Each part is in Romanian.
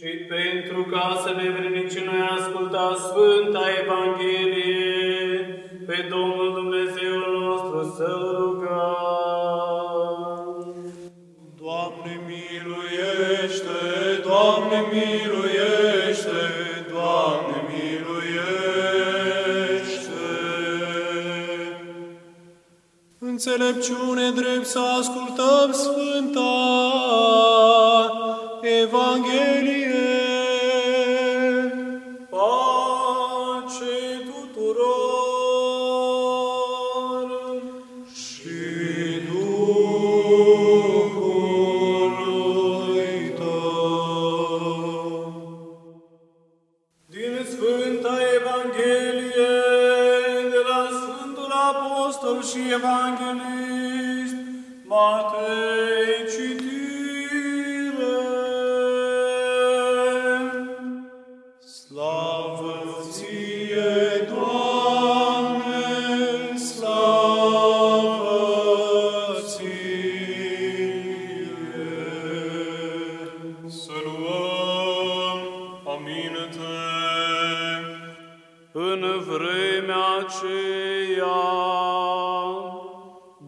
și pentru ca să ne vrenici noi asculta Sfânta Evanghelie, pe Domnul Dumnezeu nostru să-L rugăm. Doamne miluiește, Doamne miluiește, Doamne miluiește. Înțelepciune drept să ascultăm Sfânta Evanghelie. Aceea,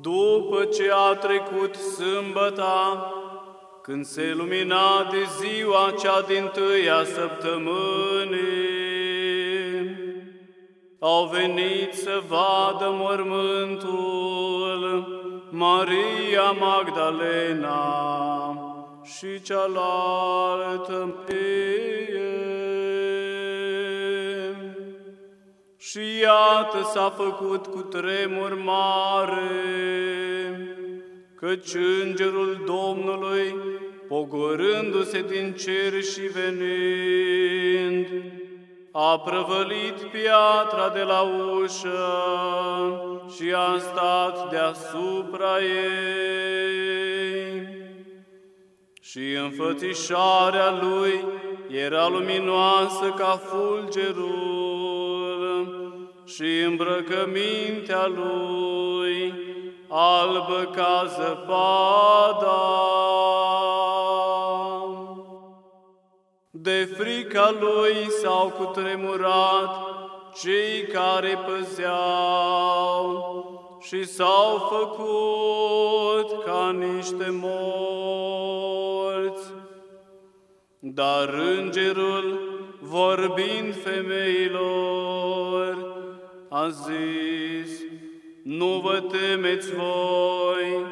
după ce a trecut sâmbăta, când se lumina de ziua cea din tâia săptămânii, au venit să vadă mormântul Maria Magdalena și cealaltă Marie. Și iată s-a făcut cu tremur mare, căci îngerul Domnului, pogorându-se din cer și venind, a prăvălit piatra de la ușă și a stat deasupra ei. Și înfățișarea lui era luminoasă ca fulgerul și îmbrăcămintea lui albă ca zăpada. De frica lui s-au cutremurat cei care păzeau și s-au făcut ca niște morți. Dar îngerul, vorbind femeilor, a zis, Nu vă temeți voi,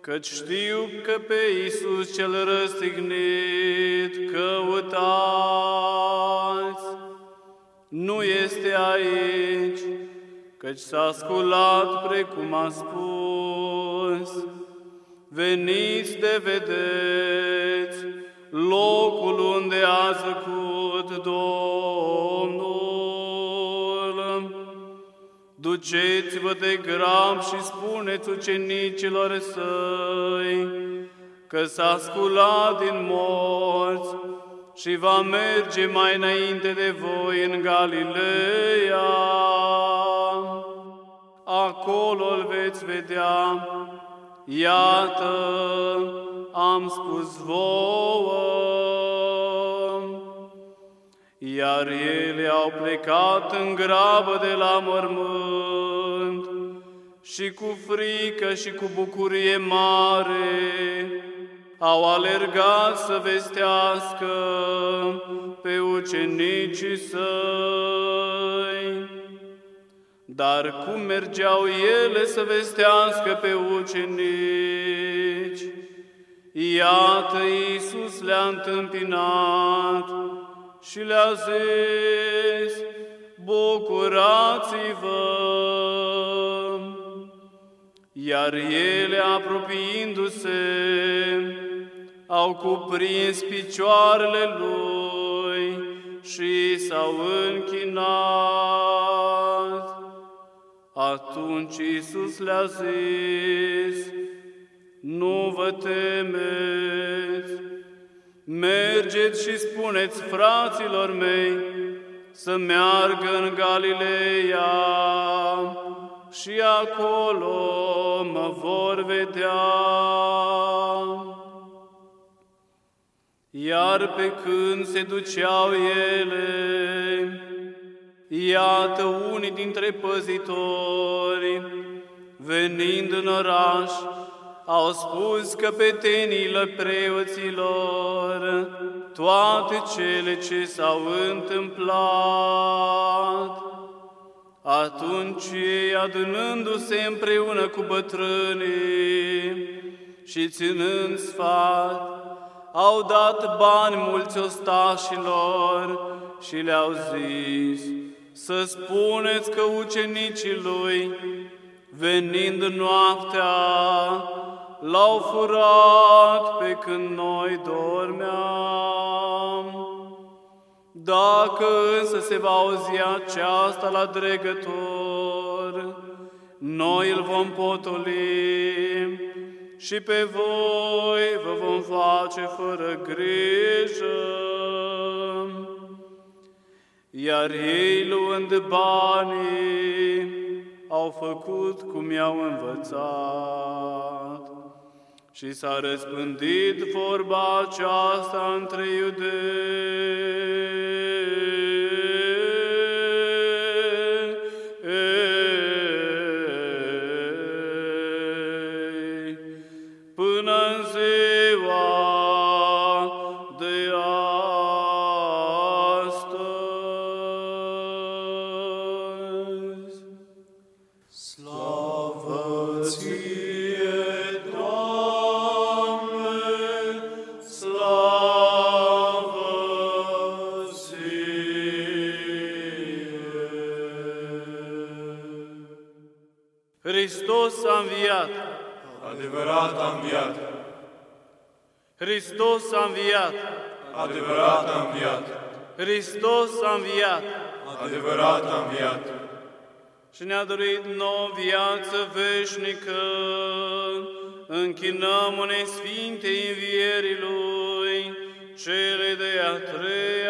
căci știu că pe Iisus cel răstignit căutați. Nu este aici, căci s-a sculat precum a spus. Veniți de vedeți locul Duceți-vă de gram și spuneți ucenicilor săi că s-a sculat din morți și va merge mai înainte de voi în Galileea. Acolo îl veți vedea. Iată, am spus vouă. Iar ele au plecat în grabă de la mormânt și cu frică și cu bucurie mare au alergat să vestească pe ucenicii săi. Dar cum mergeau ele să vestească pe ucenici? Iată, Iisus le-a întâmpinat și le-a zis, Bucurați-vă! Iar ele, apropiindu-se, au cuprins picioarele lui și s-au închinat. Atunci Iisus le-a zis, Nu vă temeți, mergeți și spuneți fraților mei să meargă în Galileea și acolo mă vor vedea. iar pe când se duceau ele, iată unii dintre păzitori, venind în oraș, au spus căpetenilor preoților toate cele ce s-au întâmplat. Atunci ei, adunându-se împreună cu bătrânii și ținând sfat, au dat bani mulți ostașilor și le-au zis să spuneți că ucenicii lui, venind noaptea, l-au furat pe când noi dormeam. Dacă însă se va auzi aceasta la dregător, noi îl vom potoli și pe voi vă vom face fără grijă. Iar ei luând banii, au făcut cum i-au învățat. Și s-a răspândit vorba aceasta între iudei. Adevărat a înviat! Hristos a înviat! Adevărat a înviat! Hristos a înviat! Adevărat a înviat! Și ne-a dorit nouă viață veșnică, închinăm unei Sfinte Învierii Lui, cele de a trei